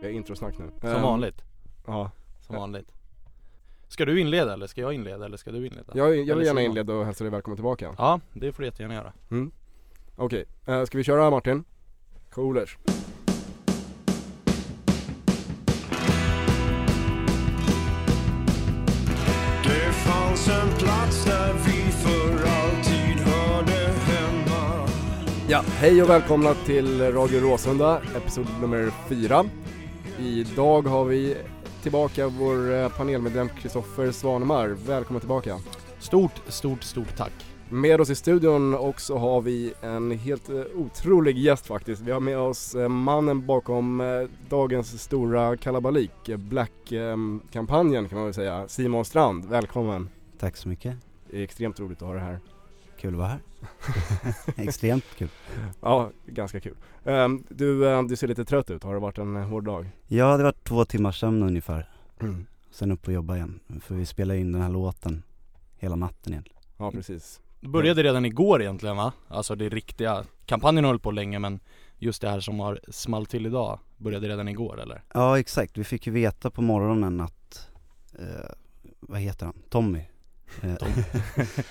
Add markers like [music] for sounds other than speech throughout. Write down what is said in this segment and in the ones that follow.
Jag är introsnack nu. Som Ehm, vanligt, Ja. som vanligt Ska du inleda eller ska jag inleda eller ska du inleda? Jag, jag vill gärna inleda och hälsa dig välkommen tillbaka. Ja, det får du jättegärna göra Mm. Okej, eh, ska vi köra Martin? Coolers. Det fanns en plats där vi för alltid hörde hemma Ja, hej och välkomna till Radio Råsunda, episod nummer fyra. Idag har vi tillbaka vår eh, panelmedlem Kristoffer Svanemar. Välkommen tillbaka. Stort, stort, stort tack Med oss i studion också har vi en helt eh, otrolig gäst faktiskt. Vi har med oss eh, mannen bakom dagens stora kalabalik, Black-kampanjen kan man väl säga, Simon Strand. Välkommen. Tack så mycket. Det är extremt roligt att ha dig här. Kul att vara här. [laughs] Extremt kul. Ja, ganska kul. Ehm, Du, eh, du ser lite trött ut, har det varit en eh, hård dag? Ja, det var två timmars sömn ungefär. Mm. Sen upp och jobba igen. För vi spelade in den här låten hela natten egentligen. Ja, precis. Det började redan igår egentligen va? Alltså det riktiga, kampanjen har hållit på länge men just det här som har small till idag började redan igår eller? Ja, exakt. Vi fick ju veta på morgonen att, eh, vad heter han? Tommy. Eh,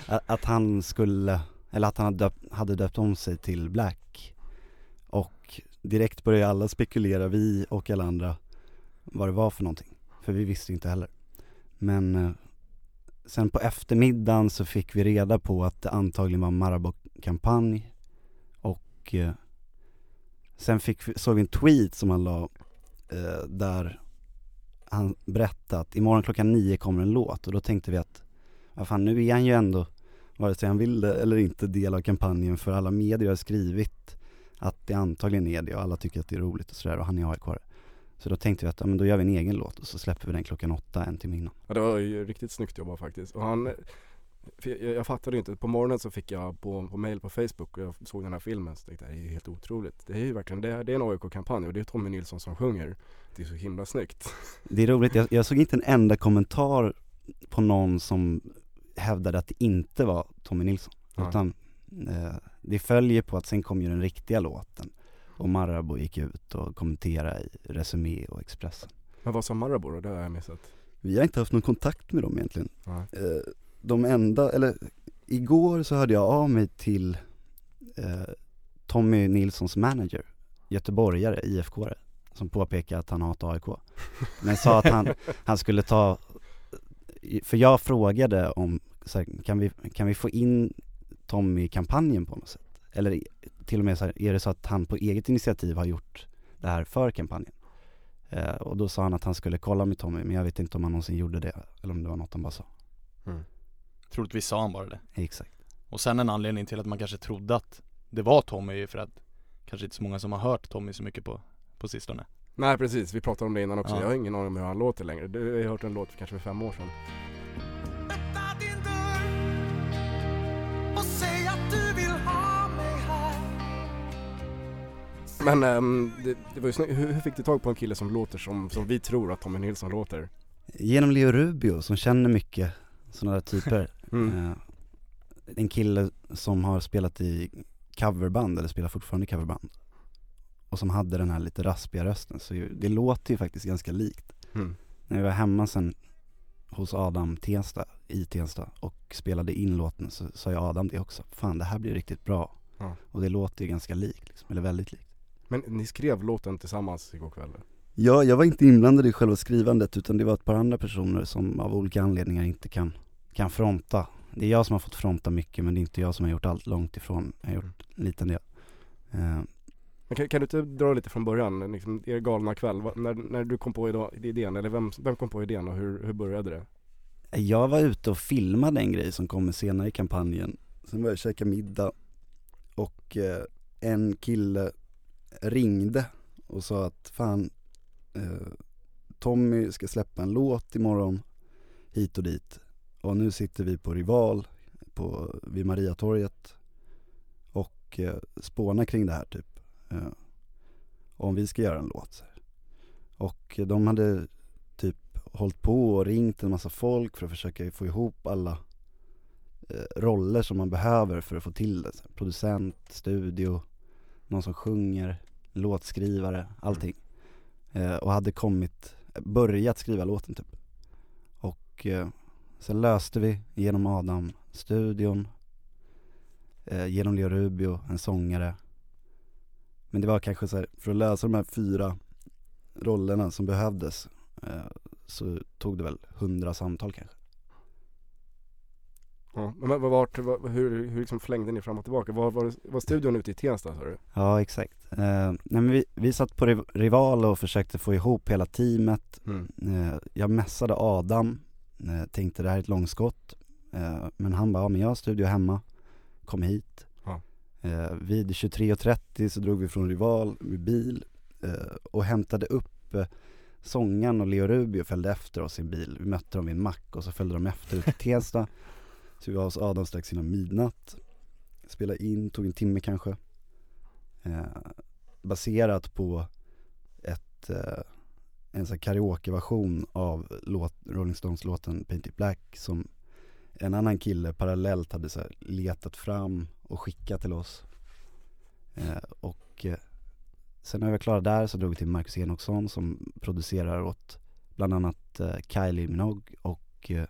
[laughs] att, han skulle, eller att han hade döpt, hade döpt om sig till Black. Och direkt började alla spekulera, vi och alla andra, vad det var för någonting. För vi visste inte heller. Men eh, sen på eftermiddagen så fick vi reda på att det antagligen var en Marabou-kampanj. Och eh, sen fick vi, såg vi en tweet som han la där han berättade att imorgon klockan nio kommer en låt och då tänkte vi att, vad fan nu är han ju ändå, vare sig han vill det eller inte, del av kampanjen för alla medier har skrivit att det antagligen är det och alla tycker att det är roligt och sådär och han är aik Så då tänkte vi att, ja, men då gör vi en egen låt och så släpper vi den klockan åtta, en timme innan. Ja, det var ju riktigt snyggt jobbat faktiskt. Och han, jag, jag fattade inte, på morgonen så fick jag på, på mail på Facebook och jag såg den här filmen så tänkte jag det är helt otroligt. Det är ju verkligen, det, det är en AIK-kampanj och det är Tommy Nilsson som sjunger. Det är så himla snyggt. Det är roligt, jag, jag såg inte en enda kommentar på någon som hävdade att det inte var Tommy Nilsson. Nej. Utan eh, det följer på att sen kom ju den riktiga låten. Och Marabou gick ut och kommenterade i Resumé och Expressen. Men vad sa Marabou då? Det har jag missat. Vi har inte haft någon kontakt med dem egentligen. Nej. Eh, de enda, eller igår så hörde jag av mig till eh, Tommy Nilssons manager, göteborgare, IFK-are, som påpekade att han hatar AIK. Men sa att han, [laughs] han skulle ta, för jag frågade om, så här, kan, vi, kan vi få in Tommy i kampanjen på något sätt? Eller till och med så här, är det så att han på eget initiativ har gjort det här för kampanjen? Eh, och då sa han att han skulle kolla med Tommy, men jag vet inte om han någonsin gjorde det, eller om det var något han bara sa. Troligtvis sa han bara det Exakt. Och sen en anledning till att man kanske trodde att det var Tommy är ju för att Kanske inte så många som har hört Tommy så mycket på, på sistone Nej precis, vi pratade om det innan också. Ja. Jag har ingen aning om hur han låter längre. Du, har hört en låt för kanske för fem år sedan. Öppna din dörr och säg att du vill ha mig här Men ehm, det, det var ju snyggt. Hur, hur fick du tag på en kille som låter som, som vi tror att Tommy Nilsson låter? Genom Leo Rubio som känner mycket sådana där typer. [laughs] Mm. Eh, en kille som har spelat i coverband, eller spelar fortfarande i coverband. Och som hade den här lite raspiga rösten, så ju- det låter ju faktiskt ganska likt. Mm. När vi var hemma sen hos Adam Tensta, i Tensta, och spelade in låten så sa jag Adam det också. Fan det här blir riktigt bra. Ja. Och det låter ju ganska likt, liksom, eller väldigt likt. Men ni skrev låten tillsammans igår kväll? Ja, jag var inte inblandad i själva skrivandet utan det var ett par andra personer som av olika anledningar inte kan, kan fronta. Det är jag som har fått fronta mycket men det är inte jag som har gjort allt, långt ifrån. Jag har gjort en liten del. Eh, kan, kan du inte dra lite från början, liksom, er galna kväll, Va, när, när du kom på idag, idén, eller vem, vem kom på idén och hur, hur började det? Jag var ute och filmade en grej som kommer senare i kampanjen. Sen var jag och käkade middag och eh, en kille ringde och sa att fan eh, Tommy ska släppa en låt imorgon hit och dit. Och nu sitter vi på Rival på, vid Mariatorget och eh, spånar kring det här typ. Eh, om vi ska göra en låt. Och de hade typ hållit på och ringt en massa folk för att försöka få ihop alla eh, roller som man behöver för att få till det. Producent, studio, någon som sjunger, låtskrivare, allting. eh, och hade kommit, börjat skriva låten typ. Och eh, sen löste vi genom Adam studion, eh, genom Leo Rubio, en sångare. Men det var kanske så här, för att lösa de här fyra rollerna som behövdes eh, så tog det väl hundra samtal kanske. Ja, men vart, vad, hur, hur liksom flängde ni fram och tillbaka? Var, var, var studion ute i Tensta sa du? Ja exakt. Eh, nej men vi, vi satt på Riv- Rival och försökte få ihop hela teamet. Mm. Eh, jag messade Adam, eh, tänkte det här är ett långskott. Eh, men han bara, ja men jag har studio hemma, kom hit. Eh, vid 23.30 så drog vi från Rival med bil eh, och hämtade upp eh, sångaren och Leo Rubio följde efter oss i en bil. Vi mötte dem vid en mack och så följde de efter ut till Tensta. [laughs] så vi var hos Adam strax innan midnatt. Spelade in, tog en timme kanske. Eh, baserat på ett, eh, en sån karaokeversion av låt, Rolling Stones låten Paint It Black som en annan kille parallellt hade så letat fram och skickat till oss. Eh, och eh, sen när vi var klara där så drog vi till Marcus Enoksson som producerar åt bland annat eh, Kylie Minogue och, eh,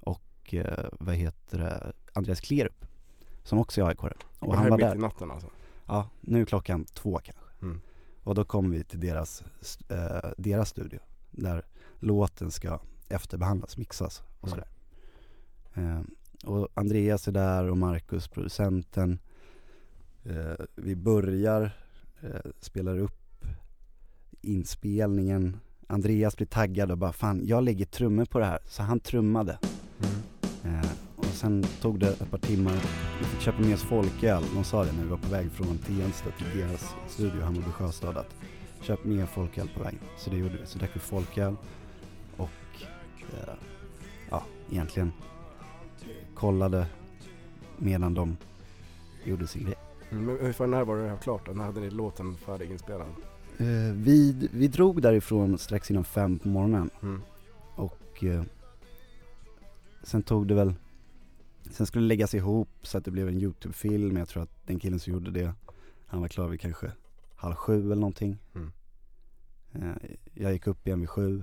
och eh, vad heter det, Andreas Klerup som också är aik Och Och han var mitt där. i natten alltså? Ja, nu är klockan två kanske. Mm. Och då kom vi till deras, eh, deras studio där låten ska efterbehandlas, mixas och Mm. sådär. Eh, och Andreas är där och Marcus, producenten. Eh, vi börjar, eh, spelar upp inspelningen. Andreas blir taggad och bara fan, jag lägger trummor på det här. Så han trummade. Mm. Eh, och sen tog det ett par timmar, vi fick köpa med oss folköl. De sa det när vi var på väg från Tensta till deras studio, Hammarby Sjöstad, att köp med folköl på vägen. Så det gjorde vi. Så drack vi folköl och eh, ja, egentligen kollade medan de gjorde sin grej. Mm, Men ungefär när var det här klart då? När hade ni låten färdiginspelad? Eh, vi, vi drog därifrån strax innan fem på morgonen Mm. och eh, sen tog det väl, sen skulle det läggas ihop så att det blev en YouTube-film. Jag tror att den killen som gjorde det, han var klar vid kanske halv sju eller någonting. Mm. Eh, jag gick upp igen vid sju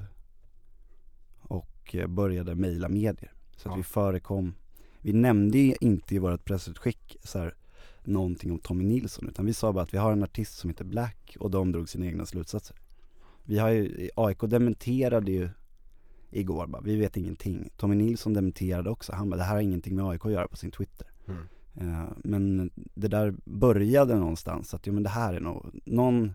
och eh, började mejla medier. Så att Ja. vi förekom, vi nämnde ju inte i vårt pressutskick så här, någonting om Tommy Nilsson utan vi sa bara att vi har en artist som heter Black och de drog sina egna slutsatser. Vi har ju, AIK dementerade ju igår bara, vi vet ingenting. Tommy Nilsson dementerade också, han bara det här har ingenting med AIK att göra på sin Twitter. Mm. Eh, Men det där började någonstans att, jo men det här är nog, någon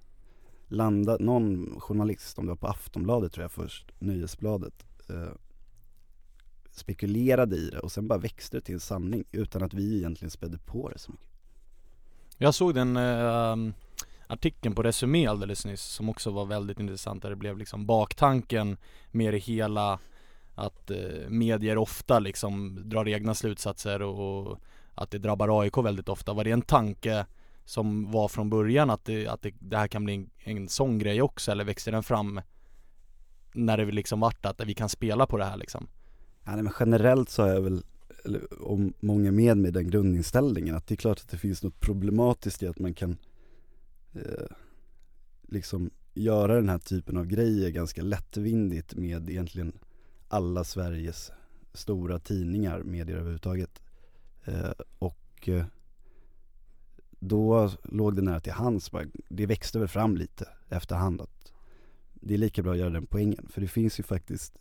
landa, någon journalist, om det var på Aftonbladet tror jag först, Nöjesbladet, eh, spekulerade i det och sen bara växte det till en sanning utan att vi egentligen spädde på det så mycket. Jag såg den eh, artikeln på Resumé alldeles nyss som också var väldigt intressant där det blev liksom baktanken med det hela att eh, medier ofta liksom drar egna slutsatser och, och att det drabbar AIK väldigt ofta. Var det en tanke som var från början att det, att det, det här kan bli en, en sån grej också eller växte den fram när det liksom vart att vi kan spela på det här liksom? Ja, nej, men generellt så har jag väl, eller, om många med mig den grundinställningen att det är klart att det finns något problematiskt i att man kan eh, liksom göra den här typen av grejer ganska lättvindigt med egentligen alla Sveriges stora tidningar, medier överhuvudtaget. Eh, och eh, då låg det nära till hands, det växte väl fram lite efterhand att det är lika bra att göra den poängen. För det finns ju faktiskt,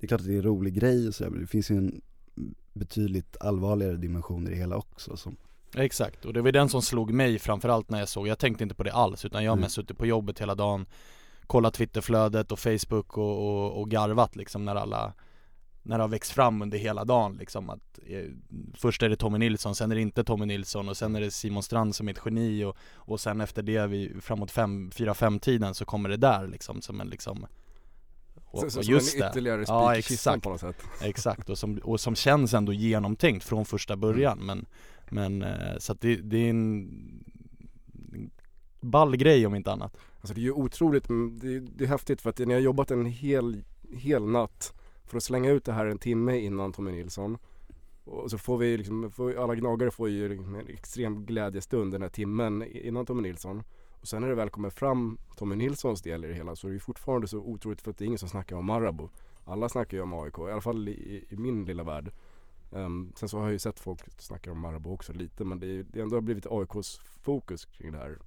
det är klart att det är en rolig grej och sådär men det finns ju en betydligt allvarligare dimension i det hela också som Exakt, och det var den som slog mig framförallt när jag såg, jag tänkte inte på det alls utan jag har Mm. mest suttit på jobbet hela dagen Kollat Twitterflödet och Facebook och, och, och garvat liksom när alla När det har växt fram under hela dagen liksom att eh, Först är det Tommy Nilsson, sen är det inte Tommy Nilsson och sen är det Simon Strand som är ett geni och, och sen efter det, vid, framåt 4-5 tiden så kommer det där liksom som en liksom och, så, så, och som just en ytterligare spik Ja, exakt. på något sätt. [laughs] Exakt, och som, och som känns ändå genomtänkt från första början men Men eh, så att det, det är en ball grej om inte annat Alltså det är ju otroligt, mm, det är, det är häftigt för att ni har jobbat en hel, hel natt för att slänga ut det här en timme innan Tommy Nilsson. Och så får vi liksom, får, alla gnagare får ju liksom en extrem glädjestund den här timmen innan Tommy Nilsson. Och sen när det väl kommer fram Tommy Nilssons del i det hela så är det fortfarande så otroligt för att det är ingen som snackar om Marabou. Alla snackar ju om AIK, i alla fall i, i min lilla värld. Ehm, sen så har jag ju sett folk snacka om Marabou också lite men det, är, det har ändå blivit AIKs fokus kring det här.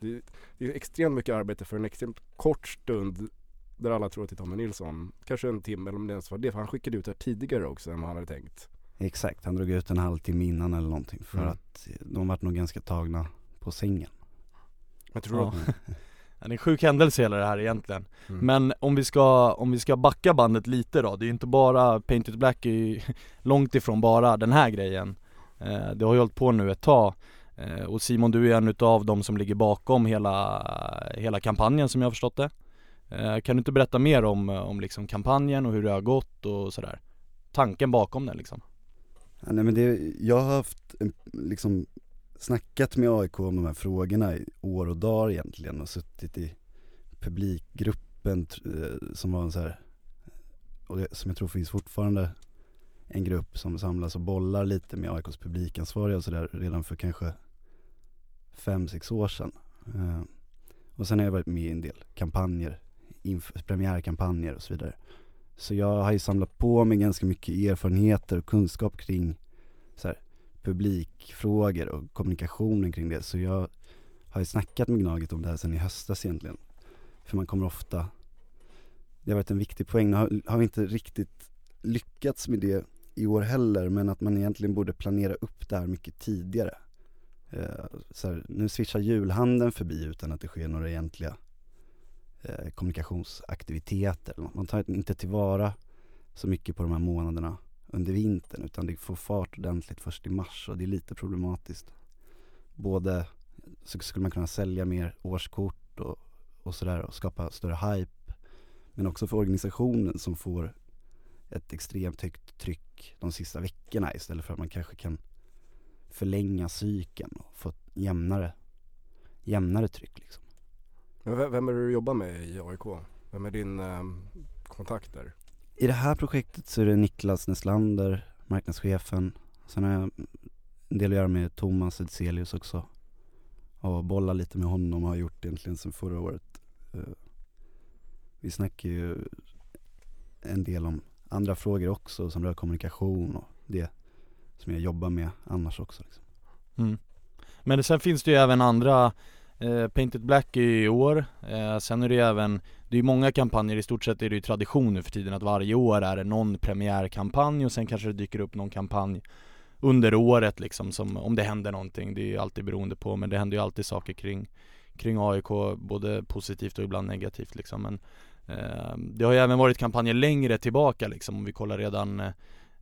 Det, det är extremt mycket arbete för en extremt kort stund där alla tror att det är Tommy Nilsson. Kanske en timme eller om det ens var det, för han skickade ut det här tidigare också än vad han hade tänkt. Exakt, han drog ut en halvtimme innan eller någonting för Mm. att de vart nog ganska tagna på sängen. Men tror Ja. [laughs] Ja, Det är en sjuk händelse hela det här egentligen Mm. Men om vi ska, om vi ska backa bandet lite då, det är ju inte bara Painted Black är ju [laughs] långt ifrån bara den här grejen eh, Det har ju hållit på nu ett tag eh, Och Simon du är en utav de som ligger bakom hela, hela kampanjen som jag har förstått det eh, Kan du inte berätta mer om, om liksom kampanjen och hur det har gått och sådär? Tanken bakom den liksom Ja, nej men det, jag har haft en, liksom snackat med AIK om de här frågorna i år och dagar egentligen och suttit i publikgruppen eh, som var en så här, och det, som jag tror finns fortfarande en grupp som samlas och bollar lite med AIKs publikansvariga och sådär redan för kanske fem, sex år sedan. Eh, och sen har jag varit med i en del kampanjer, premiärkampanjer och så vidare. Så jag har ju samlat på mig ganska mycket erfarenheter och kunskap kring så här, publikfrågor och kommunikationen kring det. Så jag har ju snackat med Gnaget om det här sedan i höstas egentligen. För man kommer ofta, det har varit en viktig poäng, nu har, har vi inte riktigt lyckats med det i år heller, men att man egentligen borde planera upp det här mycket tidigare. Eh, så här, nu swishar julhandeln förbi utan att det sker några egentliga eh, kommunikationsaktiviteter. Man tar inte tillvara så mycket på de här månaderna under vintern utan det får fart ordentligt först i mars och det är lite problematiskt. Både så skulle man kunna sälja mer årskort och, och sådär och skapa större hype men också för organisationen som får ett extremt högt tryck de sista veckorna istället för att man kanske kan förlänga cykeln och få ett jämnare, jämnare tryck liksom. Vem- är det du jobbar med i AIK? Vem är din eh, kontakt där? I det här projektet så är det Niklas Neslander, marknadschefen. Sen har jag en del att göra med Thomas Edselius också. Och bolla lite med honom har jag gjort egentligen sedan förra året. Eh, vi snackar ju en del om andra frågor också som rör kommunikation och det som jag jobbar med annars också. Liksom. Mm. Men sen finns det ju även andra eh, Painted Black är ju i år, eh, sen är det ju även Det är ju många kampanjer, i stort sett är det ju tradition nu för tiden att varje år är det någon premiärkampanj och sen kanske det dyker upp någon kampanj under året liksom som, om det händer någonting, det är ju alltid beroende på men det händer ju alltid saker kring Kring AIK, både positivt och ibland negativt liksom men eh, Det har ju även varit kampanjer längre tillbaka liksom om vi kollar redan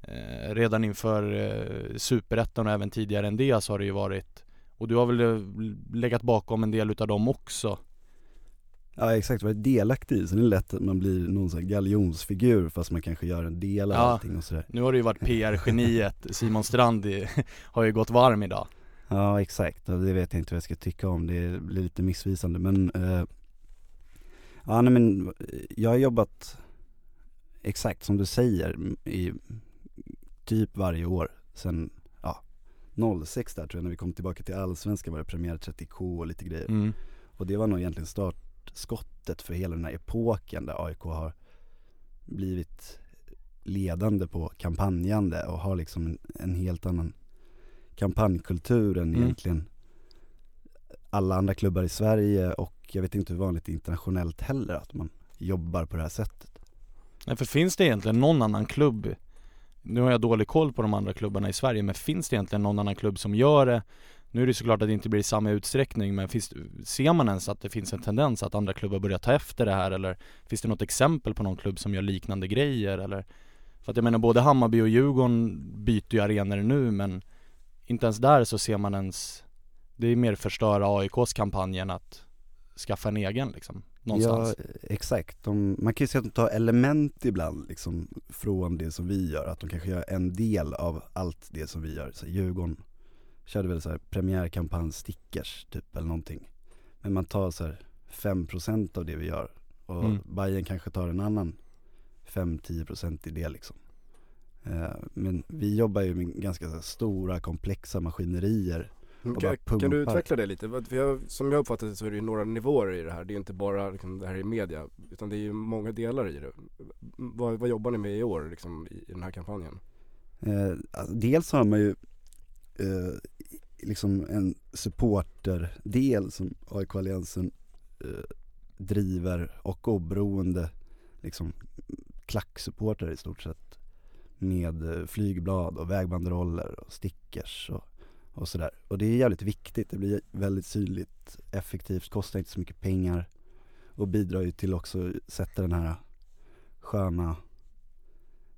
Eh, redan inför eh, Superettan och även tidigare än det så har det ju varit och du har väl eh, legat bakom en del utav dem också? Ja exakt, varit delaktig i så det är lätt att man blir någon sån här galjonsfigur fast man kanske gör en del av Ja. allting och sådär. Nu har det ju varit PR-geniet [laughs] Simon Strand har ju gått varm idag Ja exakt, och det vet jag inte vad jag ska tycka om, det blir lite missvisande men eh, Ja nej men jag har jobbat exakt som du säger i typ varje år sen 06 där tror jag när vi kom tillbaka till Allsvenskan var det premiär 30K och lite grejer mm. och det var nog egentligen startskottet för hela den här epoken där AIK har blivit ledande på kampanjande och har liksom en, en helt annan kampanjkultur än Mm. egentligen alla andra klubbar i Sverige och jag vet inte hur vanligt internationellt heller att man jobbar på det här sättet. Nej för finns det egentligen någon annan klubb nu har jag dålig koll på de andra klubbarna i Sverige men finns det egentligen någon annan klubb som gör det? Nu är det såklart att det inte blir i samma utsträckning men finns, ser man ens att det finns en tendens att andra klubbar börjar ta efter det här eller finns det något exempel på någon klubb som gör liknande grejer eller? För att jag menar både Hammarby och Djurgården byter ju arenor nu men inte ens där så ser man ens Det är mer förstöra AIKs kampanj än att skaffa en egen liksom, någonstans Ja, exakt. De, man kan ju säga att de tar element ibland liksom från det som vi gör, att de kanske gör en del av allt det som vi gör. Så Djurgården körde väl så här premiärkampanj stickers typ eller någonting. Men man tar så här 5% av det vi gör och Mm. Bayern kanske tar en annan 5-10% i det liksom. Eh, Men vi jobbar ju med ganska här stora komplexa maskinerier Kan, kan du utveckla det lite? För jag, som jag uppfattar det så är det ju några nivåer i det här. Det är inte bara liksom, det här i media utan det är ju många delar i det. Vad, vad jobbar ni med i år liksom, i, i den här kampanjen? Eh, alltså, dels har man ju eh, liksom en supporterdel som AIK-alliansen eh, driver och oberoende liksom klacksupportrar i stort sett med eh, flygblad och vägbanderoller och stickers och, och sådär. Och det är jävligt viktigt, det blir väldigt synligt, effektivt, kostar inte så mycket pengar och bidrar ju till också att sätta den här sköna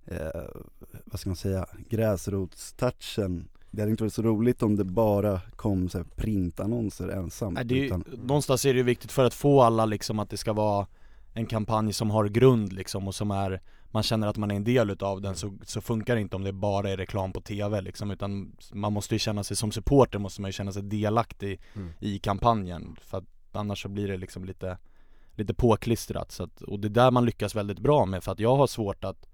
eh, vad ska man säga, gräsrotstouchen Det hade inte varit så roligt om det bara kom så här printannonser ensamt Nej, det är, ju- utan, någonstans är det ju viktigt för att få alla liksom att det ska vara en kampanj som har grund liksom och som är Man känner att man är en del utav den så, så funkar det inte om det bara är reklam på TV liksom utan Man måste ju känna sig som supporter måste man ju känna sig delaktig Mm. i kampanjen för att annars så blir det liksom lite Lite påklistrat så att, och det är där man lyckas väldigt bra med för att jag har svårt att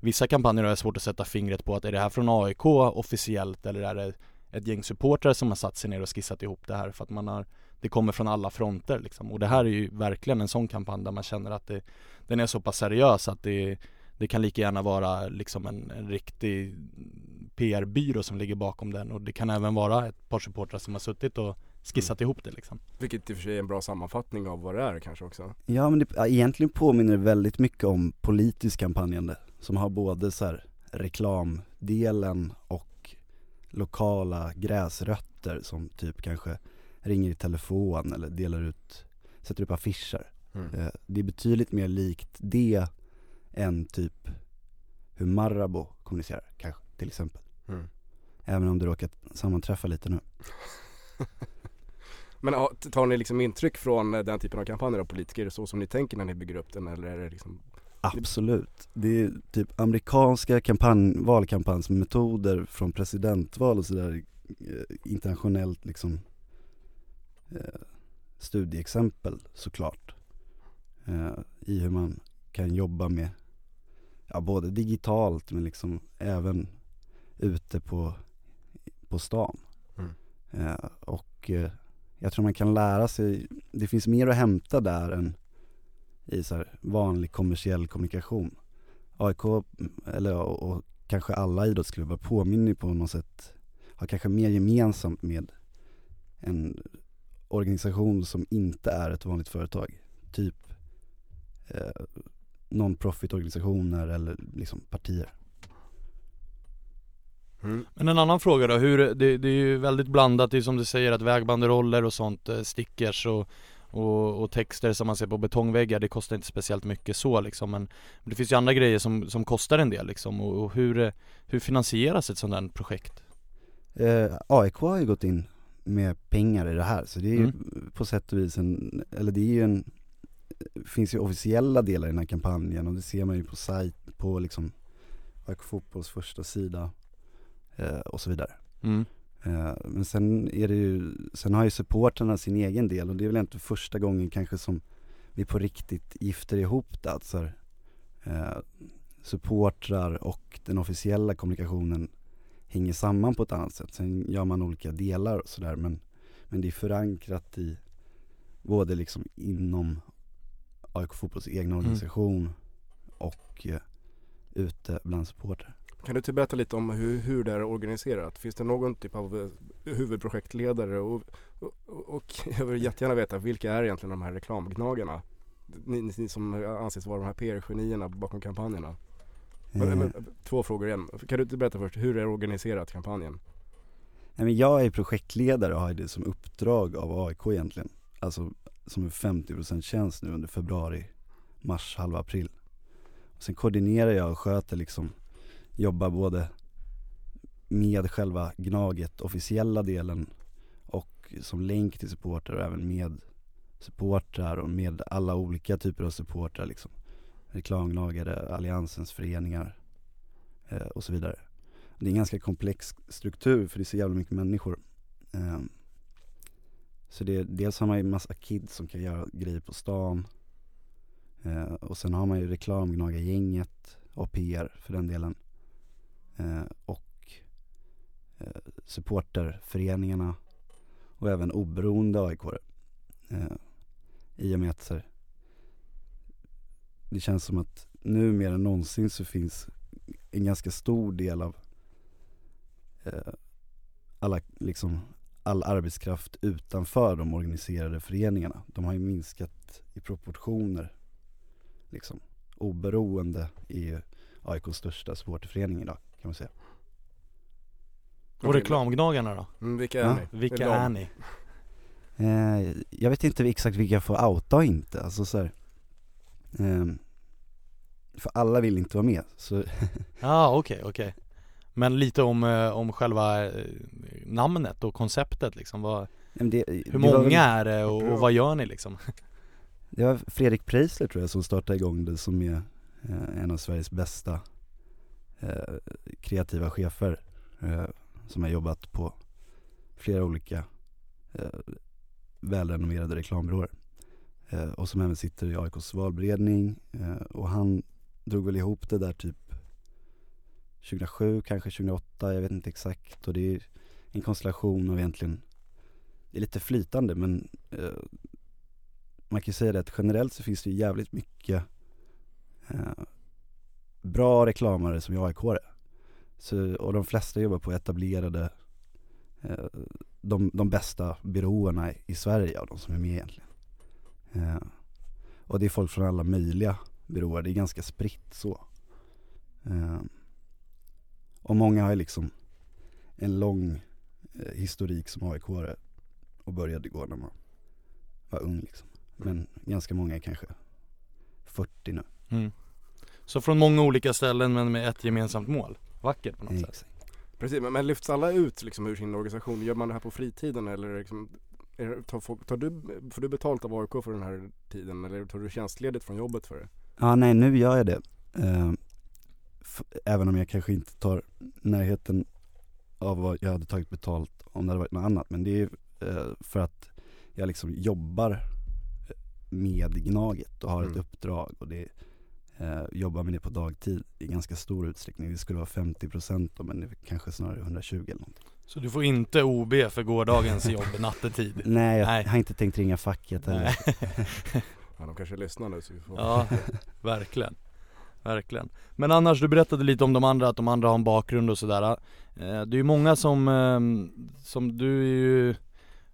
Vissa kampanjer har jag svårt att sätta fingret på att är det här från AIK officiellt eller är det ett gäng supportrar som har satt sig ner och skissat ihop det här för att man har Det kommer från alla fronter liksom och det här är ju verkligen en sån kampanj där man känner att det Den är så pass seriös att det Det kan lika gärna vara liksom en, en riktig PR-byrå som ligger bakom den och det kan även vara ett par supportrar som har suttit och skissat ihop det liksom. Vilket i och för sig är en bra sammanfattning av vad det är kanske också. Ja men det, ja, egentligen påminner det väldigt mycket om politiskt kampanjande Som har både så här reklamdelen och lokala gräsrötter som typ kanske ringer i telefon eller delar ut, sätter upp affischer Mm. Eh, Det är betydligt mer likt det än typ hur Marabou kommunicerar kanske till exempel Mm. Även om det råkar sammanträffa lite nu [laughs] Men tar ni liksom intryck från eh, den typen av kampanjer av politiker? Så som ni tänker när ni bygger upp den eller är det liksom Absolut. Det är typ amerikanska kampanj, valkampanjsmetoder från presidentval och sådär eh, internationellt liksom eh, studieexempel såklart. Eh, I hur man kan jobba med, ja både digitalt men liksom även ute på, på stan. Mm. Eh, och eh, jag tror man kan lära sig, det finns mer att hämta där än i så vanlig kommersiell kommunikation. AIK, eller och, och kanske alla idrottsklubbar påminner på något sätt, har kanske mer gemensamt med en organisation som inte är ett vanligt företag. Typ eh, non-profit organisationer eller liksom partier. mm. Men en annan fråga då, hur, det, det är ju väldigt blandat, det är som du säger att vägbanderoller och sånt, eh, stickers och, och, och texter som man ser på betongväggar, det kostar inte speciellt mycket så liksom men, men det finns ju andra grejer som, som kostar en del liksom och, och hur, hur finansieras ett sånt här projekt? Eh, AIK har ju gått in med pengar i det här så det är ju Mm. på sätt och vis en, eller det är ju en, finns ju officiella delar i den här kampanjen och det ser man ju på sajt, på liksom Fotbolls första sida eh, och så vidare. Mm. Eh, men sen är det ju, sen har ju supportrarna sin egen del och det är väl inte första gången kanske som vi på riktigt gifter ihop det. Alltså, eh, supportrar och den officiella kommunikationen hänger samman på ett annat sätt. Sen gör man olika delar och sådär men, men det är förankrat i både liksom inom AIK Fotbolls egna organisation och eh, ute bland supportrar. Kan du typ berätta lite om hur, hur det är organiserat? Finns det någon typ av eh, huvudprojektledare? Och, och, och [laughs] jag vill jättegärna veta vilka är egentligen de här reklamgnagarna? Ni, ni som anses vara de här PR-genierna bakom kampanjerna. Men, Eh, men, två frågor igen. Kan du inte berätta först, hur är organiserat kampanjen? Nej, men jag är projektledare och har det som uppdrag av AIK egentligen. Alltså som en 50% tjänst nu under februari, mars, halva april. Och sen koordinerar jag och sköter liksom, jobbar både med själva Gnaget, officiella delen och som länk till supportrar och även med supportrar och med alla olika typer av supportrar liksom. Reklamgnagare, alliansens föreningar eh, och så vidare. Det är en ganska komplex struktur för det är så jävla mycket människor. Eh, så det, dels har man ju massa kids som kan göra grejer på stan. Eh, och sen har man ju reklamgnagargänget och PR för den delen. Eh, och eh, supporterföreningarna och även oberoende aik eh, I och med att här, det känns som att nu mer än någonsin så finns en ganska stor del av eh, alla, liksom, all arbetskraft utanför de organiserade föreningarna. De har ju minskat i proportioner. Liksom. Oberoende är ju AIKs största supporterförening idag kan man säga. Och reklamgnagarna då? Mm, vilka är Ja. ni? Vilka är är ni? Eh, jag vet inte exakt vilka jag får outa och inte, alltså så här, ehm, För alla vill inte vara med, så Ja okej, okej Men lite om, eh, om själva eh, namnet och konceptet liksom, vad, det, hur många väl- är det och, och vad gör ni liksom? Det var Fredrik Preisler tror jag som startade igång det som är eh, en av Sveriges bästa eh, kreativa chefer eh, Som har jobbat på flera olika eh, välrenommerade reklambyråer. Och som även sitter i AIKs valberedning och han drog väl ihop det där typ 2007, kanske 2008, jag vet inte exakt och det är en konstellation av egentligen Det är lite flytande men eh, man kan ju säga det att generellt så finns det ju jävligt mycket eh, bra reklamare som är aik så, Och de flesta jobbar på etablerade, eh, de, de bästa byråerna i, Sverige av de som är med egentligen. Eh, och det är folk från alla möjliga byråer, det är ganska spritt så. Eh, och många har ju liksom en lång eh, historik som aik och började gå när man var ung liksom. Men ganska många är kanske 40 nu. Mm. Så från många olika ställen men med ett gemensamt mål, vackert på något sätt Exakt. Precis, men, men lyfts alla ut liksom ur sin organisation? Gör man det här på fritiden eller liksom, är tar, tar du, får du betalt av AIK för den här tiden eller tar du tjänstledigt från jobbet för det? Ja nej nu gör jag det. F- även om jag kanske inte tar närheten av vad jag hade tagit betalt om det hade varit något annat. Men det är eh, för att jag liksom jobbar med Gnaget och har ett Mm. uppdrag och det eh, jobbar med det på dagtid i ganska stor utsträckning. Det skulle vara 50% då, men det är kanske snarare 120 eller någonting. Så du får inte OB för gårdagens jobb nattetid? [laughs] Nej jag Nej. har inte tänkt ringa facket heller. [laughs] [laughs] Ja de kanske lyssnar nu så vi får Ja, verkligen Verkligen Men annars, du berättade lite om de andra, att de andra har en bakgrund och sådär Eh, Det är ju många som, eh, som du är ju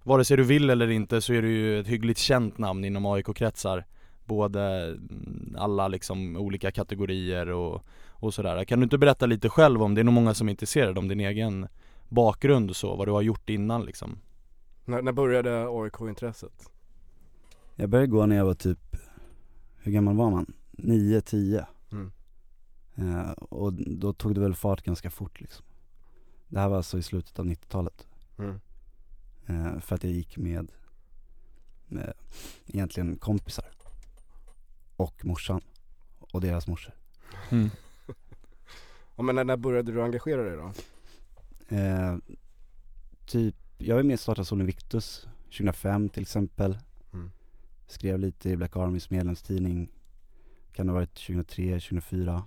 Vare sig du vill eller inte så är du ju ett hyggligt känt namn inom AIK-kretsar Både mm, alla liksom olika kategorier och, och sådär Kan du inte berätta lite själv om, det är nog många som är intresserade om din egen bakgrund och så, vad du har gjort innan liksom När, när började AIK-intresset? Jag började gå när jag var typ, hur gammal var man? 9-10 Mm. Eh, Och då tog det väl fart ganska fort liksom Det här var alltså i slutet av 90-talet Mm. eh, För att jag gick med, med egentligen kompisar Och morsan Och deras morsor mm. [laughs] Men när, när började du engagera dig då? eh, Typ, jag var med i Starta Solen Victus 2005 till exempel Mm. Skrev lite i Black Armys medlemstidning Kan det ha varit 2003, 2004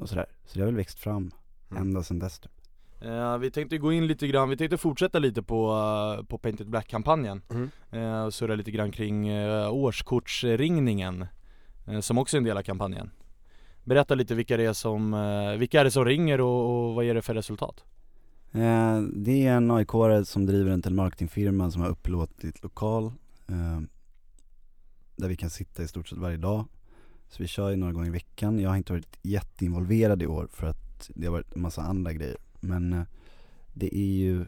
Och sådär, så det har väl växt fram Mm. ända sedan dess typ. Eh, vi tänkte gå in lite grann, vi tänkte fortsätta lite på, eh, på Painted Black-kampanjen Mm. eh, och surra lite grann kring eh, årskortsringningen eh, som också är en del av kampanjen Berätta lite vilka det är som, eh, vilka är det som ringer och, och vad ger det för resultat? Det är en aik som driver en telemarketingfirma som har upplåtit lokal Där vi kan sitta i stort sett varje dag så vi kör ju några gånger i veckan. Jag har inte varit jätteinvolverad i år för att det har varit en massa andra grejer Men eh, det är ju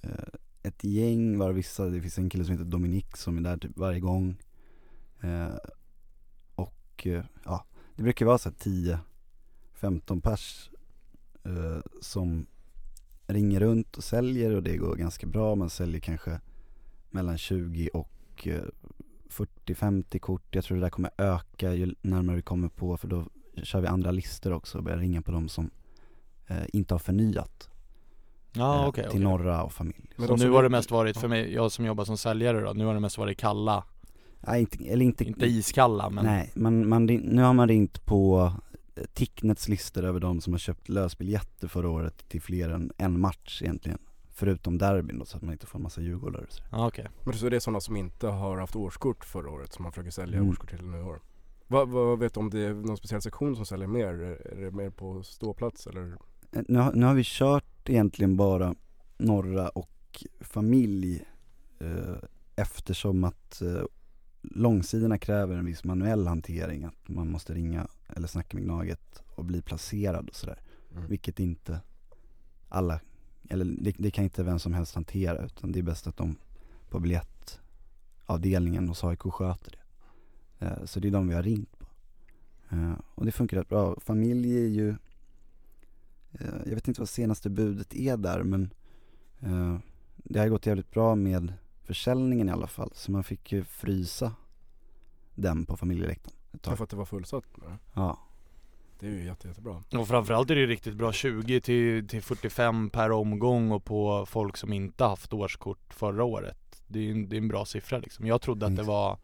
eh, ett gäng var vissa, det finns en kille som heter Dominik som är där typ varje gång eh, Och ja, det brukar vara så 10-15 pers som ringer runt och säljer och det går ganska bra. Man säljer kanske mellan 20 och 40-50 kort. Jag tror det där kommer öka ju närmare vi kommer på för då kör vi andra listor också och börjar ringa på de som eh, inte har förnyat Ja eh, okej, till okej. norra och familj. Men nu har det mest varit, för mig, jag som jobbar som säljare då, nu har det mest varit kalla, Nej, inte, eller inte, inte iskalla men Nej, man, man, nu har man ringt på eh, Ticknets listor över de som har köpt lösbiljetter förra året till fler än en match egentligen Förutom derbyn då, så att man inte får en massa djurgårdare och så. Ja okej Men så det är sådana som inte har haft årskort förra året som man försöker sälja Mm. årskort till nu i år? Vad, vad vet du om det är någon speciell sektion som säljer mer? Är det mer på ståplats eller? Eh, Nu har, nu har vi kört egentligen bara norra och familj eh, eftersom att eh, långsidorna kräver en viss manuell hantering, att man måste ringa eller snacka med Gnaget och bli placerad och sådär. Mm. Vilket inte alla, eller det, det kan inte vem som helst hantera utan det är bäst att de på biljettavdelningen hos AIK sköter det. Eh, så det är de vi har ringt på. Eh, och det funkar rätt bra. Familj är ju, eh, jag vet inte vad senaste budet är där men det har gått jävligt bra med försäljningen i alla fall. Så man fick ju frysa den på familjeläktaren ett tag. För att det var fullsatt? eller? Ja. Det är ju jätte, jättebra. Och framförallt är det ju riktigt bra 20 till, till 45 per omgång och på folk som inte haft årskort förra året Det är en, det är en bra siffra liksom Jag trodde att det Exakt. var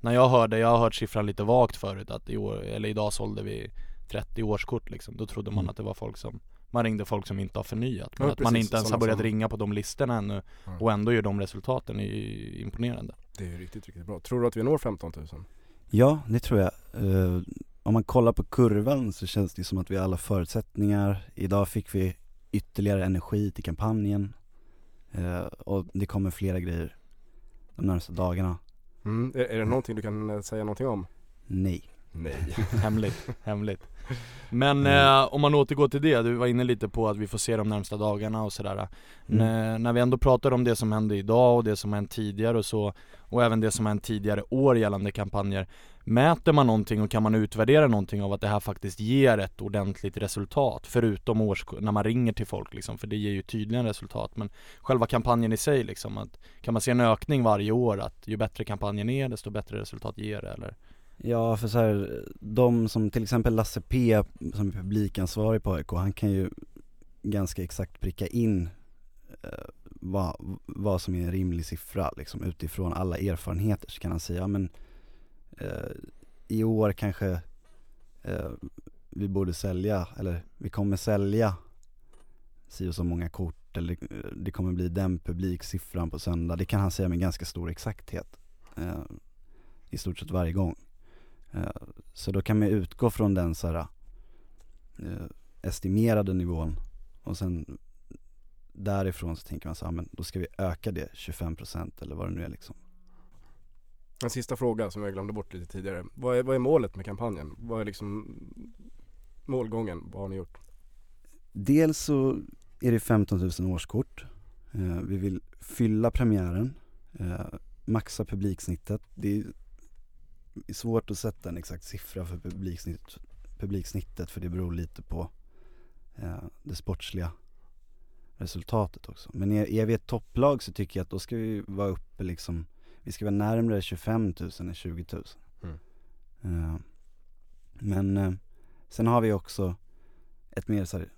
När jag hörde, jag har hört siffran lite vagt förut att i år, eller idag sålde vi 30 årskort liksom Då trodde man Mm. att det var folk som Man ringde folk som inte har förnyat Men Ja, att man inte ens har börjat som- ringa på de listorna ännu Ja. Och ändå gör de resultaten är ju imponerande Det är ju riktigt, riktigt bra. Tror du att vi når 15 000? Ja, det tror jag. Eh, om man kollar på kurvan så känns det som att vi har alla förutsättningar. Idag fick vi ytterligare energi till kampanjen. Eh, och det kommer flera grejer de närmaste dagarna. Mm. Är, är det någonting du kan eh, säga någonting om? Nej. Nej. [laughs] Hemligt, hemligt Men Mm. eh, om man återgår till det, du var inne lite på att vi får se de närmsta dagarna och sådär Mm. när, när vi ändå pratar om det som hände idag och det som hänt tidigare och så Och även det som hänt tidigare år gällande kampanjer Mäter man någonting och kan man utvärdera någonting av att det här faktiskt ger ett ordentligt resultat Förutom års, när man ringer till folk liksom, för det ger ju tydligen resultat Men själva kampanjen i sig liksom, att kan man se en ökning varje år att ju bättre kampanjen är desto bättre resultat ger det eller? Ja, för så här, de som till exempel Lasse P som är publikansvarig på AIK, han kan ju ganska exakt pricka in eh, vad, vad som är en rimlig siffra liksom utifrån alla erfarenheter så kan han säga, ja men eh, i år kanske eh, vi borde sälja, eller vi kommer sälja si och så många kort eller det kommer bli den publiksiffran på söndag. Det kan han säga med ganska stor exakthet. Eh, I stort sett varje gång. Eh, Så då kan man utgå från den så här, eh, estimerade nivån och sen därifrån så tänker man så här, men då ska vi öka det 25% eller vad det nu är liksom. En sista fråga som jag glömde bort lite tidigare. Vad är, vad är målet med kampanjen? Vad är liksom målgången? Vad har ni gjort? Dels så är det 15 000 årskort. Eh, Vi vill fylla premiären, eh, maxa publiksnittet. Det är svårt att sätta en exakt siffra för publiksnitt, publiksnittet för det beror lite på eh, det sportsliga resultatet också. Men är, är vi ett topplag så tycker jag att då ska vi vara uppe liksom, vi ska vara närmare 25 000 än 20 000. Mm. Eh, Men eh, sen har vi också ett mer så här,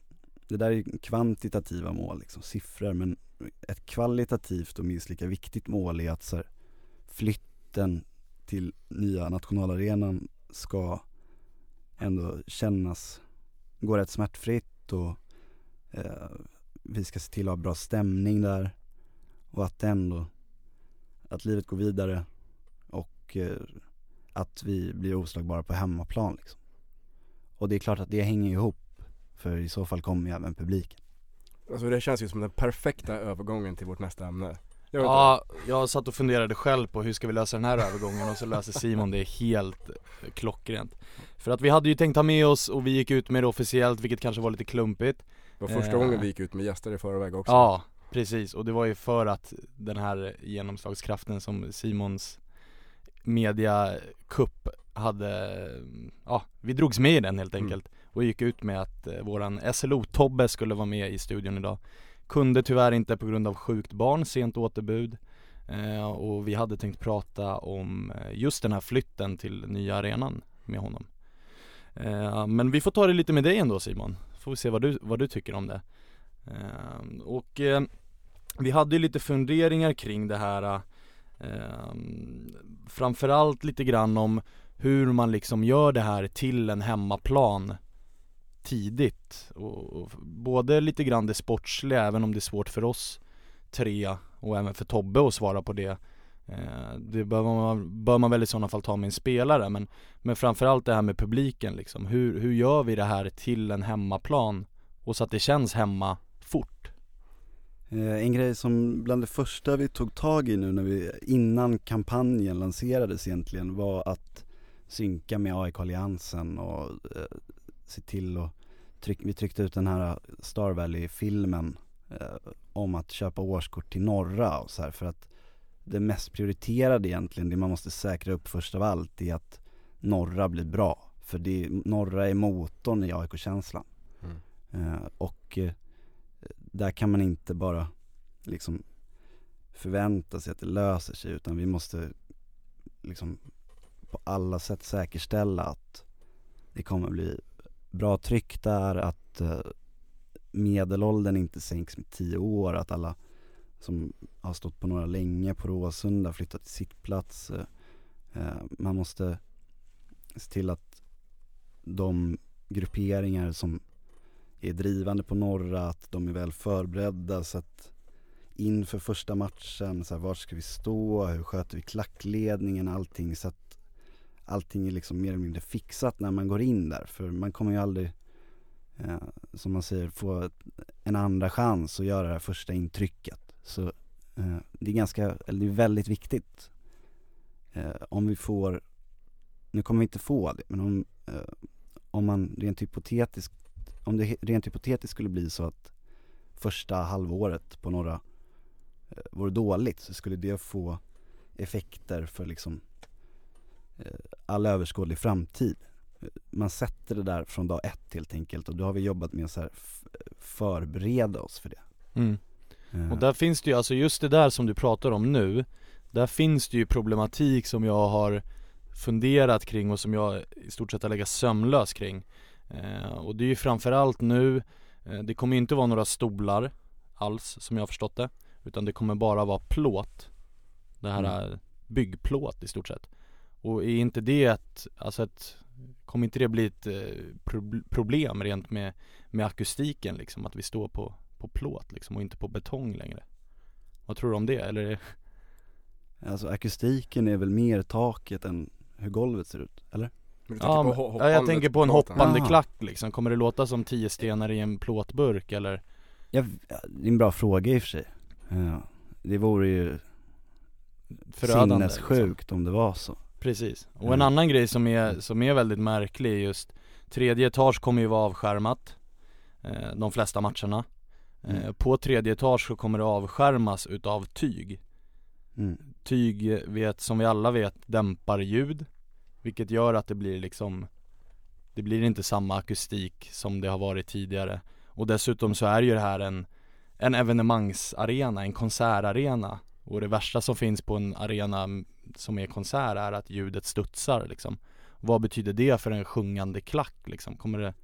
det där är kvantitativa mål liksom, siffror men ett kvalitativt och minst lika viktigt mål är att så här, flytten till nya nationalarenan ska ändå kännas, gå rätt smärtfritt och eh, vi ska se till att ha bra stämning där och att ändå, att livet går vidare och eh, att vi blir oslagbara på hemmaplan liksom. Och det är klart att det hänger ihop för i så fall kommer ju även publiken. Alltså det känns ju som den perfekta övergången till vårt nästa ämne. Inte Ja, jag satt och funderade själv på hur ska vi lösa den här övergången och så löser Simon det helt eh, klockrent För att vi hade ju tänkt ta med oss och vi gick ut med det officiellt vilket kanske var lite klumpigt Det var första Eh. gången vi gick ut med gäster i förväg också. Ja, precis och det var ju för att den här genomslagskraften som Simons mediakupp hade, ja vi drogs med i den helt Mm. enkelt. Och gick ut med att eh, våran SLO-Tobbe skulle vara med i studion idag. Kunde tyvärr inte på grund av sjukt barn, sent återbud. Eh, och vi hade tänkt prata om eh, just den här flytten till nya arenan med honom. Eh, Men vi får ta det lite med dig ändå Simon, får vi se vad du, vad du tycker om det. Eh, Och eh, vi hade ju lite funderingar kring det här eh, Framförallt lite grann om hur man liksom gör det här till en hemmaplan tidigt och, och både lite grann det sportsliga även om det är svårt för oss tre och även för Tobbe att svara på det eh, Det bör man, bör man väl i sådana fall ta med en spelare men, men framförallt det här med publiken liksom. Hur, hur gör vi det här till en hemmaplan och så att det känns hemma en grej som bland det första vi tog tag i nu när vi, innan kampanjen lanserades egentligen var att synka med AIK-alliansen och eh, se till och tryck, vi tryckte ut den här Star Valley-filmen eh, om att köpa årskort till norra och så här för att det mest prioriterade egentligen, det man måste säkra upp först av allt är att norra blir bra. För det, norra är motorn i AIK-känslan. Mm. Eh, och eh, där kan man inte bara liksom förvänta sig att det löser sig utan vi måste liksom på alla sätt säkerställa att det kommer bli bra tryck där, att eh, medelåldern inte sänks med tio år, att alla som har stått på några länge på Råsunda flyttar till sitt plats. Eh, eh, man måste se till att de grupperingar som är drivande på norra, att de är väl förberedda så att inför första matchen, så här, var ska vi stå, hur sköter vi klackledningen, allting så att allting är liksom mer eller mindre fixat när man går in där. För man kommer ju aldrig, eh, som man säger, få en andra chans att göra det här första intrycket. Så eh, det är ganska, eller det är väldigt viktigt. Eh, om vi får, nu kommer vi inte få det, men om, eh, om man rent hypotetiskt, om det rent hypotetiskt skulle bli så att första halvåret på några eh, vore dåligt så skulle det få effekter för liksom eh, all överskådlig framtid. Man sätter det där från dag ett helt enkelt och då har vi jobbat med att så här förbereda oss för det. Mm. Eh, Och där finns det ju, alltså just det där som du pratar om nu Där finns det ju problematik som jag har funderat kring och som jag i stort sett har legat sömnlös kring Och det är ju framförallt nu eh, Det kommer ju inte vara några stolar alls som jag har förstått det Utan det kommer bara vara plåt Det här Mm. eh, byggplåt i stort sett Och är inte det ett, alltså ett Kommer inte det bli ett eh, prob- problem rent med, med akustiken liksom? Att vi står på, på plåt liksom och inte på betong längre Vad tror du om det? Eller? Alltså akustiken är väl mer taket än hur golvet ser ut, eller? Men du tänker Ja, på ho- ja, jag tänker på en plåten. hoppande Ah. klack liksom Kommer det låta som tio stenar i en plåtburk eller? Ja, det är en bra fråga i och för sig. Ja, det vore ju Förödande liksom. sinnessjukt om det var så. Precis, och Mm. en annan grej som är, som är väldigt märklig är just Tredje etage kommer ju vara avskärmat eh, De flesta matcherna eh, Mm. På tredje etage så kommer det avskärmas utav tyg Mm. Tyg vet, som vi alla vet, dämpar ljud vilket gör att det blir liksom Det blir inte samma akustik som det har varit tidigare Och dessutom så är ju det här en En evenemangsarena, en konsertarena Och det värsta som finns på en arena som är konsert är att ljudet studsar liksom Vad betyder det för en sjungande klack liksom? Kommer det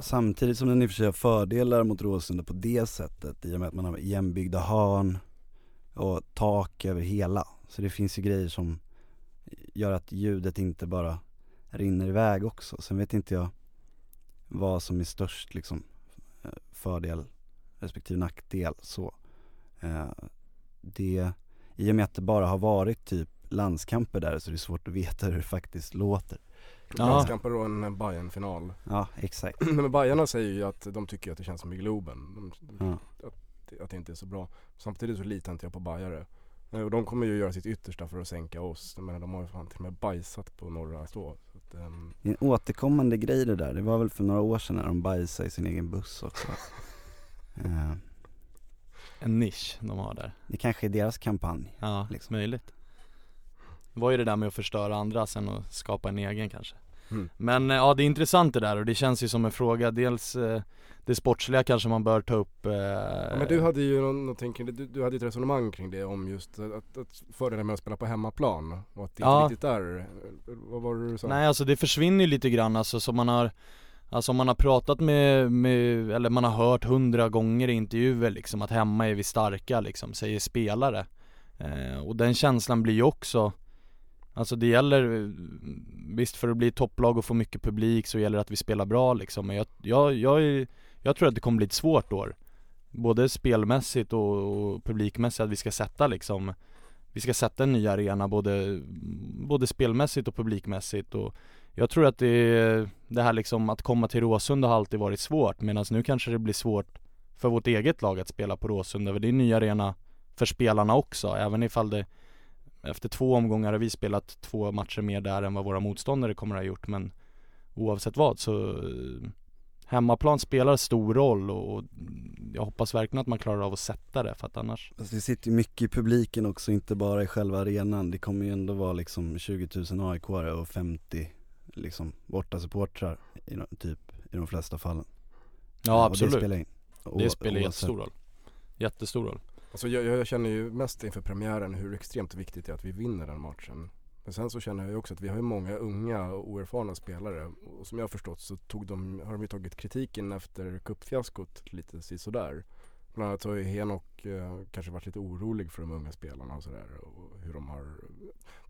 Samtidigt som den i och för sig har fördelar mot Råsunda på det sättet i och med att man har jämbyggda hörn och tak över hela. Så det finns ju grejer som gör att ljudet inte bara rinner iväg också. Sen vet inte jag vad som är störst liksom eh, fördel respektive nackdel så. Eh, Det, i och med att det bara har varit typ landskamper där så är det svårt att veta hur det faktiskt låter. Ja. Landskamper och en bayern final Ja, exakt. [clears throat] Men Bajarna säger ju att de tycker att det känns som i Globen. De, Ja. att det inte är så bra. Samtidigt så litar inte jag på Bajare. Eh, Och de kommer ju göra sitt yttersta för att sänka oss. Men de har ju fan till och med bajsat på norra stå. Så att, ehm, Det är en återkommande grej det där. Det var väl för några år sedan när de bajsade i sin egen buss också. [laughs] Eh, en nisch de har där? det kanske är deras kampanj. Ja, Liksom. möjligt Vad är det där med att förstöra andra sen och skapa en egen kanske? Mm. Men eh, ja det är intressant det där och det känns ju som en fråga Dels eh, det sportsliga kanske man bör ta upp eh, ja, men du hade ju nå- någonting kring det. Du, du hade ett resonemang kring det om just att, att fördelen med att spela på hemmaplan. Och att det Ja. inte riktigt är. eh, Vad var det du sa? Nej alltså det försvinner ju lite grann alltså som man har Alltså om man har pratat med, med, eller man har hört hundra gånger i intervjuer liksom att hemma är vi starka liksom, säger spelare eh, Och den känslan blir ju också Alltså det gäller, eh, visst för att bli topplag och få mycket publik så gäller det att vi spelar bra liksom. Men jag, jag, jag, är, jag tror att det kommer bli ett svårt år. Både spelmässigt och, och publikmässigt att vi ska sätta liksom Vi ska sätta en ny arena både, både spelmässigt och publikmässigt. Och jag tror att det, det här liksom att komma till Råsunda har alltid varit svårt medan nu kanske det blir svårt för vårt eget lag att spela på Råsunda, för det är en ny arena för spelarna också, även ifall det efter två omgångar har vi spelat två matcher mer där än vad våra motståndare kommer att ha gjort men oavsett vad så hemmaplan spelar stor roll och jag hoppas verkligen att man klarar av att sätta det för att annars Alltså det sitter ju mycket i publiken också, inte bara i själva arenan. Det kommer ju ändå vara liksom 20 000 aik och 50 liksom borta supportrar i, typ i de flesta fallen. Ja Och absolut, det det spelar in. spelar, O- oavsett. jättestor roll Jättestor roll Alltså jag, jag känner ju mest inför premiären hur extremt viktigt det är att vi vinner den matchen. Men sen så känner jag ju också att vi har ju många unga och oerfarna spelare och som jag har förstått så tog de, har de ju tagit kritiken efter cupfiaskot lite sådär. Bland annat har ju Henok eh, kanske varit lite orolig för de unga spelarna och sådär och hur de har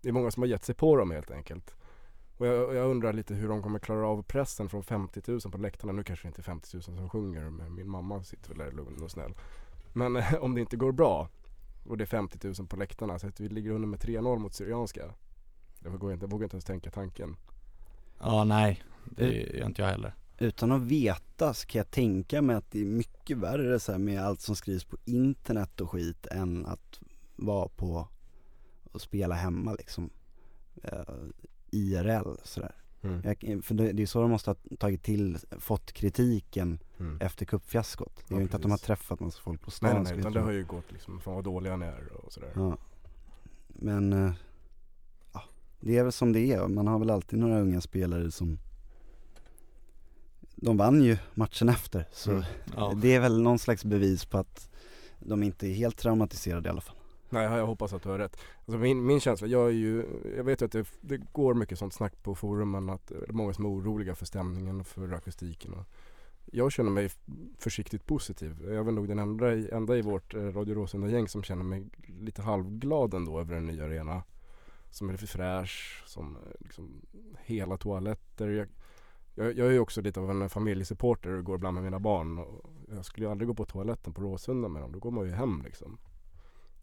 Det är många som har gett sig på dem helt enkelt. Och jag, jag undrar lite hur de kommer klara av pressen från 50 000 på läktarna. Nu kanske det inte är 50 000 som sjunger men min mamma sitter väl där lugn och snäll. Men [laughs] om det inte går bra och det är 50 000 på läktarna så att vi ligger under med 3-0 mot Syrianska. Jag vågar inte, jag vågar inte ens tänka tanken. Ja nej, det gör inte jag heller Utan att veta så kan jag tänka mig att det är mycket värre så här med allt som skrivs på internet och skit än att vara på och spela hemma liksom. Eh, IRL sådär. Mm. Jag, för det, det är så de måste ha tagit till, fått kritiken Mm. efter cupfiaskot. Det är Ja, ju inte att de har träffat massa folk på Nej stan nej, nej skulle utan det har ju gått liksom, fan vad dåliga ni är och sådär. Ja. Men, eh, ja, det är väl som det är. Man har väl alltid några unga spelare som De vann ju matchen efter så Mm. ja. det är väl någon slags bevis på att de inte är helt traumatiserade i alla fall. Nej jag hoppas att du har rätt. Alltså min, min känsla, jag är ju, jag vet ju att det, det går mycket sånt snack på forumen att det är många som är oroliga för stämningen och för akustiken. Och jag känner mig försiktigt positiv. Jag är väl nog den enda, i- enda i vårt eh, Radio Råsunda-gäng som känner mig lite halvglad ändå över en ny arena. Som är lite fräsch, som eh, liksom hela toaletter. Jag, jag, jag är ju också lite av en familjesupporter och går ibland med mina barn. Och jag skulle ju aldrig gå på toaletten på Råsunda med dem, då går man ju hem liksom.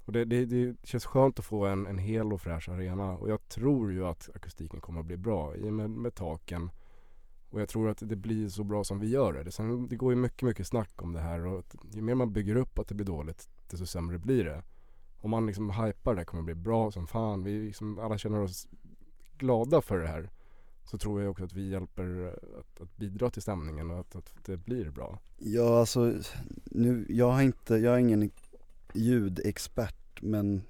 Och det, det, det känns skönt att få en, en hel och fräsch arena och jag tror ju att akustiken kommer att bli bra i och med, med taken. Och jag tror att det blir så bra som vi gör det. det. Sen, det går ju mycket, mycket snack om det här och ju mer man bygger upp att det blir dåligt desto sämre blir det. Om man liksom hypar det kommer det bli bra som fan. Vi liksom, alla känner oss glada för det här. Så tror jag också att vi hjälper att, att bidra till stämningen och att, att det blir bra. Ja alltså, nu, jag har inte, jag är ingen ljudexpert men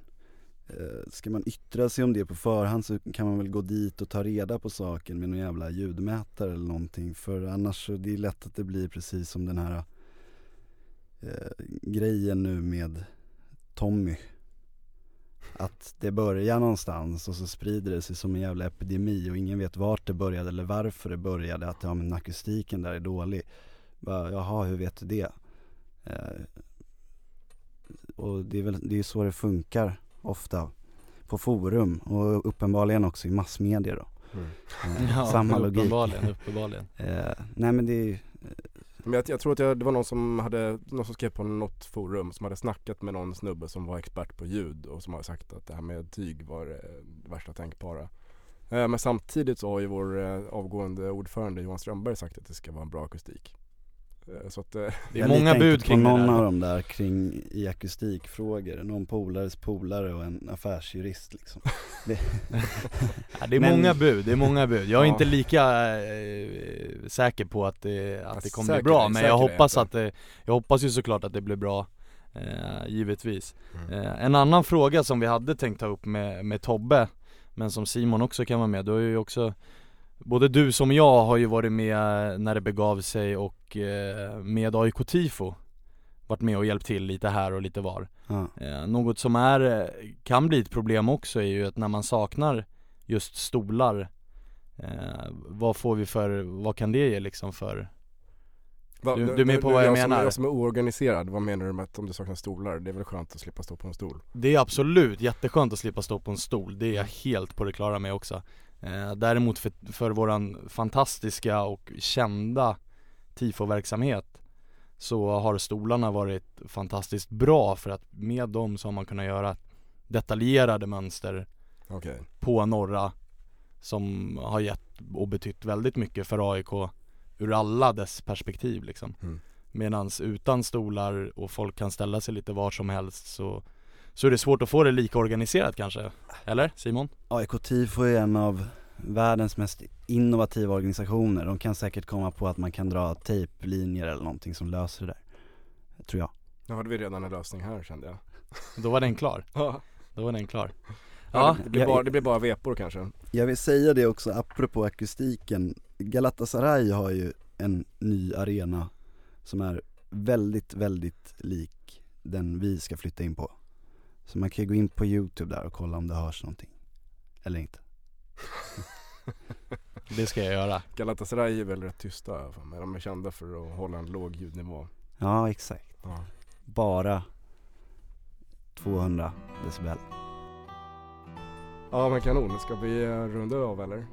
eh, ska man yttra sig om det på förhand så kan man väl gå dit och ta reda på saken med någon jävla ljudmätare eller någonting för annars så det är lätt att det blir precis som den här eh, grejen nu med Tommy att det börjar någonstans och så sprider det sig som en jävla epidemi och ingen vet vart det började eller varför det började att ja men akustiken där är dålig bara, jaha hur vet du det? Eh, och det är väl, det är så det funkar ofta på forum och uppenbarligen också i massmedia då eh, [laughs] Ja, Samma logik uppenbarligen, [laughs] uppenbarligen eh, Nej men det är ju, Men jag, jag tror att jag, det var någon som hade, någon som skrev på något forum som hade snackat med någon snubbe som var expert på ljud och som hade sagt att det här med tyg var eh, det värsta tänkbara. Eh, Men samtidigt så har ju vår eh, avgående ordförande Johan Strömberg sagt att det ska vara en bra akustik. Eh, Så att, eh, Det är jag många bud kring på det någon av där dem där kring i akustikfrågor, någon polares polare och en affärsjurist liksom. [laughs] Ja, Det är Men- många bud, det är många bud. Jag är Ja. inte lika eh, säker på att det, att Fast det kommer säker bli bra Men jag hoppas att det, jag hoppas ju såklart att det blir bra eh, Givetvis. Mm. Eh, En annan fråga som vi hade tänkt ta upp med, med Tobbe Men som Simon också kan vara med, då är ju också Både du som jag har ju varit med när det begav sig och eh, med AIK Tifo Varit med och hjälpt till lite här och lite var ja. eh, Något som är, kan bli ett problem också är ju att när man saknar just stolar eh, Vad får vi för, vad kan det ge liksom för Va- Du- du är med nu- på vad jag som, menar? Jag som är oorganiserad, vad menar du med att om du saknar stolar? Det är väl skönt att slippa stå på en stol? Det är absolut jätteskönt att slippa stå på en stol, det är jag helt på det klara med också Däremot för, för våran fantastiska och kända tifo-verksamhet så har stolarna varit fantastiskt bra för att med dem så har man kunnat göra detaljerade mönster Okej. på norra som har gett och betytt väldigt mycket för AIK ur alla dess perspektiv liksom. Mm. Medans utan stolar och folk kan ställa sig lite var som helst så, så är det svårt att få det lika organiserat kanske. Eller Simon? AIK TIFO är en av världens mest innovativa organisationer. De kan säkert komma på att man kan dra tejplinjer eller någonting som löser det där. Tror jag. Nu hade vi redan en lösning här kände jag. Då var den klar. Ja. Då var den klar. Ja, det, blir bara, det blir bara vepor kanske. Jag vill säga det också apropå akustiken. Galatasaray har ju en ny arena som är väldigt, väldigt lik den vi ska flytta in på. Så man kan ju gå in på youtube där och kolla om det hörs någonting. Eller inte. [laughs] det ska jag göra. Galatasaray är väl rätt tysta fall, men de är kända för att hålla en låg ljudnivå. Ja exakt. Ja. Bara 200 decibel. Ja men kanon, ska vi eh, runda av eller?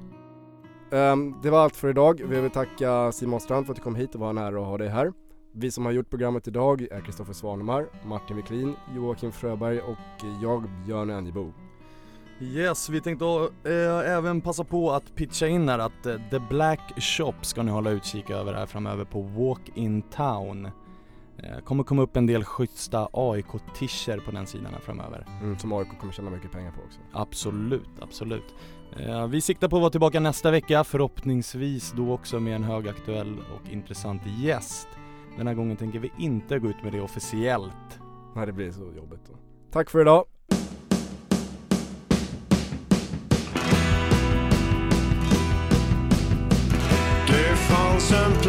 Ehm, det var allt för idag. Vi vill tacka Simon Strand för att du kom hit och var nära att ha dig här. Vi som har gjort programmet idag är Kristoffer Svanemar, Martin Wiklin, Joakim Fröberg och jag Björn Enjebo. Yes, vi tänkte äh, även passa på att pitcha in här att eh, The Black Shop ska ni hålla utkik över här framöver på Walk in Town. Eh, kommer komma upp en del schyssta AIK-tischer på den sidan här framöver. Mm, som AIK kommer tjäna mycket pengar på också. Absolut, absolut. Eh, vi siktar på att vara tillbaka nästa vecka, förhoppningsvis då också med en högaktuell och intressant gäst. Den här gången tänker vi inte gå ut med det officiellt. Nej, det blir så jobbigt då. Tack för idag! Det fanns en